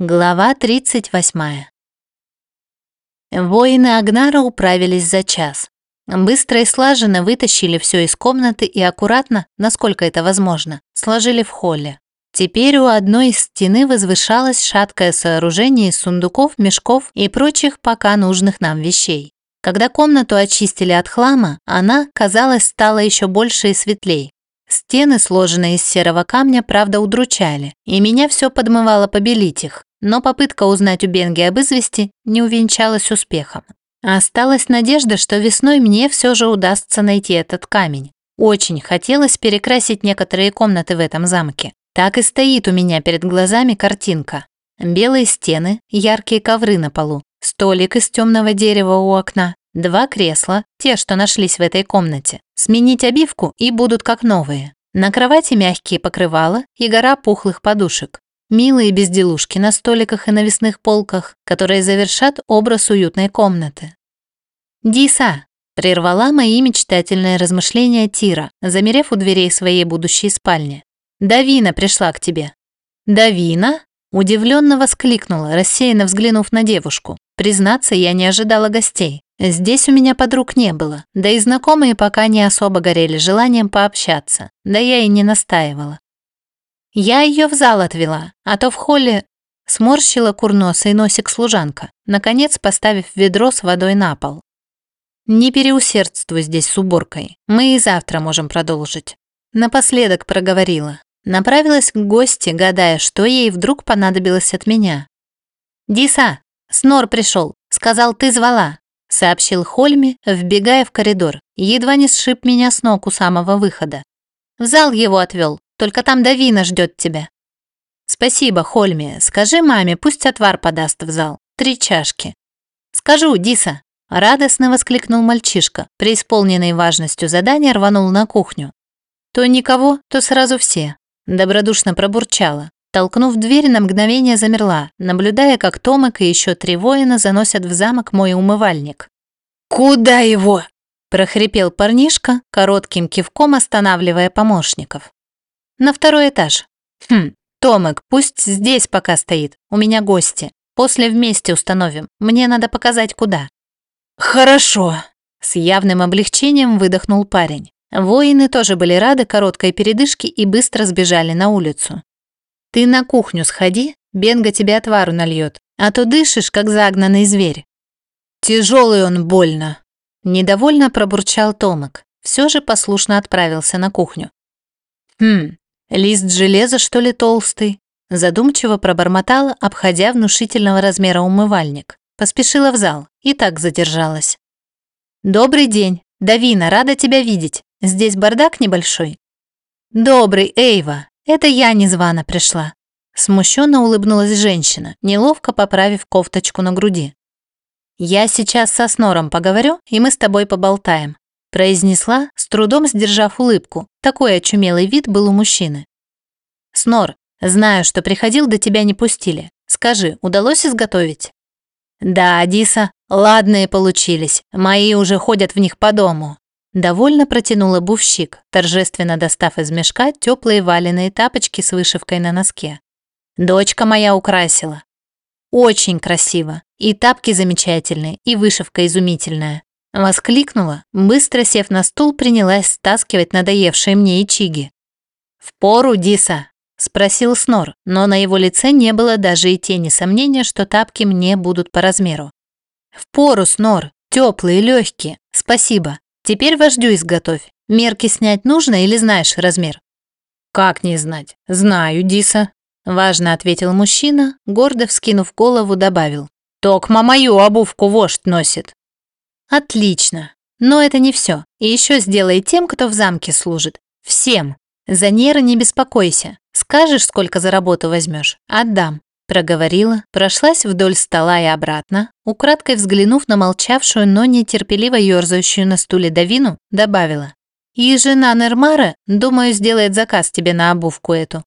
Глава 38. Воины Агнара управились за час. Быстро и слаженно вытащили все из комнаты и аккуратно, насколько это возможно, сложили в холле. Теперь у одной из стены возвышалось шаткое сооружение из сундуков, мешков и прочих пока нужных нам вещей. Когда комнату очистили от хлама, она, казалось, стала еще больше и светлей. Стены, сложенные из серого камня, правда, удручали, и меня все подмывало побелить их, но попытка узнать у Бенги об извести не увенчалась успехом. Осталась надежда, что весной мне все же удастся найти этот камень. Очень хотелось перекрасить некоторые комнаты в этом замке. Так и стоит у меня перед глазами картинка. Белые стены, яркие ковры на полу, столик из темного дерева у окна, Два кресла, те, что нашлись в этой комнате. Сменить обивку и будут как новые. На кровати мягкие покрывала и гора пухлых подушек. Милые безделушки на столиках и навесных полках, которые завершат образ уютной комнаты. «Диса!» — прервала мои мечтательные размышления Тира, замерев у дверей своей будущей спальни. «Давина пришла к тебе». «Давина?» — удивленно воскликнула, рассеянно взглянув на девушку. Признаться, я не ожидала гостей. Здесь у меня подруг не было, да и знакомые пока не особо горели желанием пообщаться, да я и не настаивала. Я ее в зал отвела, а то в холле сморщила курносый носик служанка, наконец поставив ведро с водой на пол. Не переусердствуй здесь с уборкой, мы и завтра можем продолжить. Напоследок проговорила. Направилась к гости, гадая, что ей вдруг понадобилось от меня. «Диса, Снор пришел, сказал, ты звала сообщил Хольми, вбегая в коридор, едва не сшиб меня с ног у самого выхода. В зал его отвел, только там Давина ждет тебя. Спасибо, Хольми. Скажи маме, пусть отвар подаст в зал. Три чашки. Скажу, Диса. Радостно воскликнул мальчишка, преисполненный важностью задания рванул на кухню. То никого, то сразу все. Добродушно пробурчала. Толкнув дверь, на мгновение замерла, наблюдая, как Томик и еще три воина заносят в замок мой умывальник. «Куда его?» – прохрипел парнишка, коротким кивком останавливая помощников. «На второй этаж. Хм, Томик, пусть здесь пока стоит, у меня гости. После вместе установим, мне надо показать, куда». «Хорошо», – с явным облегчением выдохнул парень. Воины тоже были рады короткой передышке и быстро сбежали на улицу. Ты на кухню сходи, Бенга тебе отвару нальет, а то дышишь, как загнанный зверь. Тяжелый он больно. Недовольно пробурчал Томик. Все же послушно отправился на кухню. Хм, лист железа, что ли, толстый? Задумчиво пробормотала, обходя внушительного размера умывальник. Поспешила в зал и так задержалась. «Добрый день. Давина, рада тебя видеть. Здесь бардак небольшой?» «Добрый, Эйва. «Это я незвано пришла», — смущенно улыбнулась женщина, неловко поправив кофточку на груди. «Я сейчас со Снором поговорю, и мы с тобой поболтаем», произнесла, с трудом сдержав улыбку. Такой очумелый вид был у мужчины. «Снор, знаю, что приходил, до тебя не пустили. Скажи, удалось изготовить?» «Да, Диса, ладные получились. Мои уже ходят в них по дому. Довольно протянула бувщик, торжественно достав из мешка теплые валеные тапочки с вышивкой на носке. «Дочка моя украсила. Очень красиво. И тапки замечательные, и вышивка изумительная». Воскликнула, быстро сев на стул, принялась стаскивать надоевшие мне ичиги. «В пору, Диса?» – спросил Снор, но на его лице не было даже и тени сомнения, что тапки мне будут по размеру. «В пору, Снор. Теплые, легкие. Спасибо. Теперь вождю изготовь. Мерки снять нужно или знаешь размер? Как не знать? Знаю, Диса. Важно ответил мужчина, гордо вскинув голову, добавил. Токма мою обувку вождь носит. Отлично. Но это не все. И еще сделай тем, кто в замке служит. Всем. За неры не беспокойся. Скажешь, сколько за работу возьмешь? Отдам. Проговорила, прошлась вдоль стола и обратно, украдкой взглянув на молчавшую, но нетерпеливо ерзающую на стуле Давину, добавила. «И жена Нермара, думаю, сделает заказ тебе на обувку эту».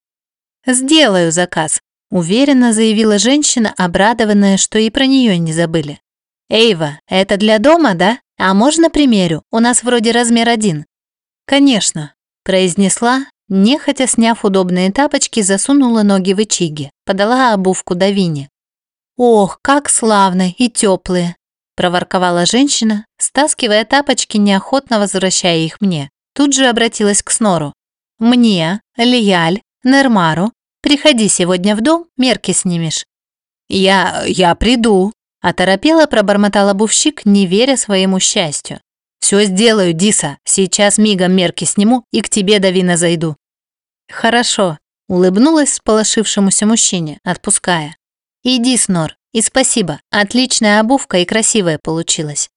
«Сделаю заказ», — уверенно заявила женщина, обрадованная, что и про нее не забыли. «Эйва, это для дома, да? А можно примерю? У нас вроде размер один». «Конечно», — произнесла, Нехотя сняв удобные тапочки, засунула ноги в ичиги, подала обувку Давине. «Ох, как славно и теплые!» – проворковала женщина, стаскивая тапочки, неохотно возвращая их мне. Тут же обратилась к Снору. «Мне, Лияль, Нермару, приходи сегодня в дом, мерки снимешь». «Я... я приду», – оторопела пробормотал обувщик, не веря своему счастью. «Все сделаю, Диса, сейчас мигом мерки сниму и к тебе, Давина, зайду». «Хорошо», – улыбнулась сполошившемуся мужчине, отпуская. «Иди, Снор, и спасибо, отличная обувка и красивая получилась».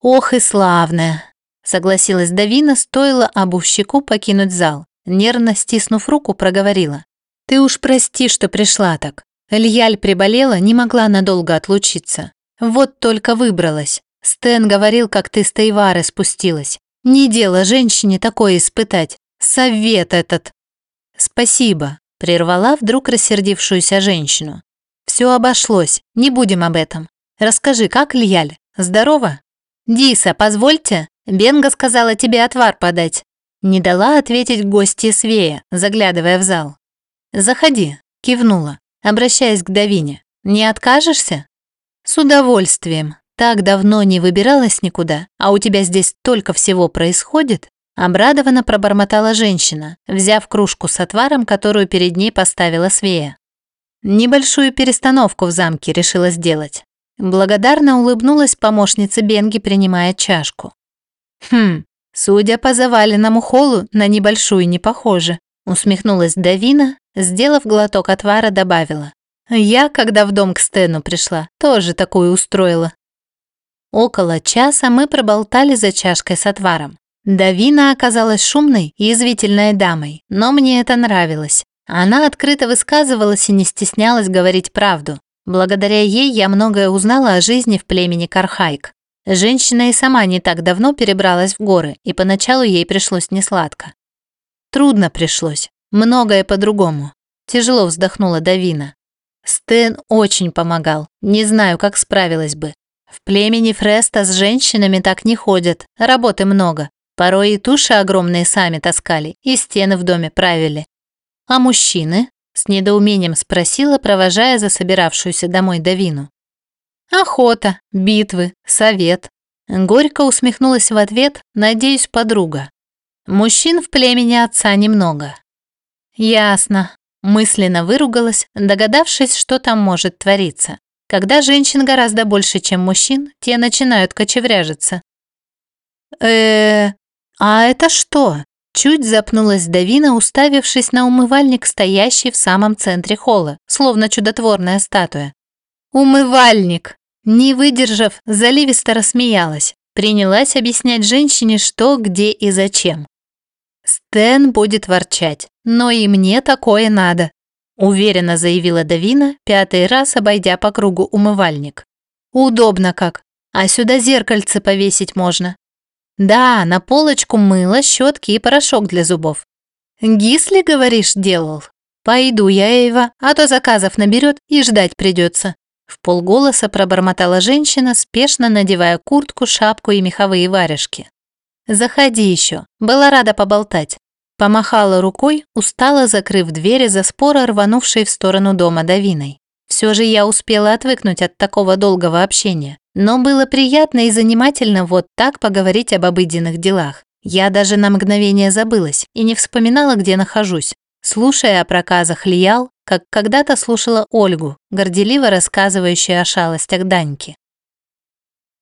«Ох и славная!» – согласилась Давина, стоило обувщику покинуть зал. Нервно стиснув руку, проговорила. «Ты уж прости, что пришла так. Льяль приболела, не могла надолго отлучиться. Вот только выбралась. Стэн говорил, как ты с Тайвары спустилась. Не дело женщине такое испытать. Совет этот!» «Спасибо», – прервала вдруг рассердившуюся женщину. Все обошлось, не будем об этом. Расскажи, как Льяль? Здорово? Диса, позвольте, Бенга сказала тебе отвар подать. Не дала ответить гостье Свея, заглядывая в зал. Заходи, кивнула, обращаясь к Давине. Не откажешься? С удовольствием. Так давно не выбиралась никуда, а у тебя здесь столько всего происходит. Обрадованно пробормотала женщина, взяв кружку с отваром, которую перед ней поставила Свея. Небольшую перестановку в замке решила сделать. Благодарно улыбнулась помощница Бенги, принимая чашку. Хм, судя по заваленному холлу, на небольшую не похоже. Усмехнулась Давина, сделав глоток отвара, добавила. Я, когда в дом к Стэну пришла, тоже такую устроила. Около часа мы проболтали за чашкой с отваром. Давина оказалась шумной и извительной дамой, но мне это нравилось. Она открыто высказывалась и не стеснялась говорить правду. Благодаря ей я многое узнала о жизни в племени Кархайк. Женщина и сама не так давно перебралась в горы, и поначалу ей пришлось несладко. Трудно пришлось, многое по-другому. Тяжело вздохнула Давина. Стэн очень помогал, не знаю, как справилась бы. В племени Фреста с женщинами так не ходят, работы много. Порой и туши огромные сами таскали, и стены в доме правили. «А мужчины?» – с недоумением спросила, провожая за собиравшуюся домой Давину. «Охота, битвы, совет». Горько усмехнулась в ответ, надеюсь, подруга. «Мужчин в племени отца немного». «Ясно», – мысленно выругалась, догадавшись, что там может твориться. Когда женщин гораздо больше, чем мужчин, те начинают кочевряжиться. э а это что?» Чуть запнулась Давина, уставившись на умывальник, стоящий в самом центре холла, словно чудотворная статуя. «Умывальник!» Не выдержав, заливисто рассмеялась. Принялась объяснять женщине, что, где и зачем. «Стэн будет ворчать, но и мне такое надо», уверенно заявила Давина, пятый раз обойдя по кругу умывальник. «Удобно как, а сюда зеркальце повесить можно. Да, на полочку мыло, щетки и порошок для зубов. Гисли, говоришь, делал? Пойду я, Эйва, а то заказов наберет и ждать придется. В полголоса пробормотала женщина, спешно надевая куртку, шапку и меховые варежки. «Заходи еще, была рада поболтать». Помахала рукой, устало закрыв двери за спора, рванувшей в сторону дома Давиной. Все же я успела отвыкнуть от такого долгого общения. Но было приятно и занимательно вот так поговорить об обыденных делах. Я даже на мгновение забылась и не вспоминала, где нахожусь. Слушая о проказах Лиял, как когда-то слушала Ольгу, горделиво рассказывающую о шалостях Даньки.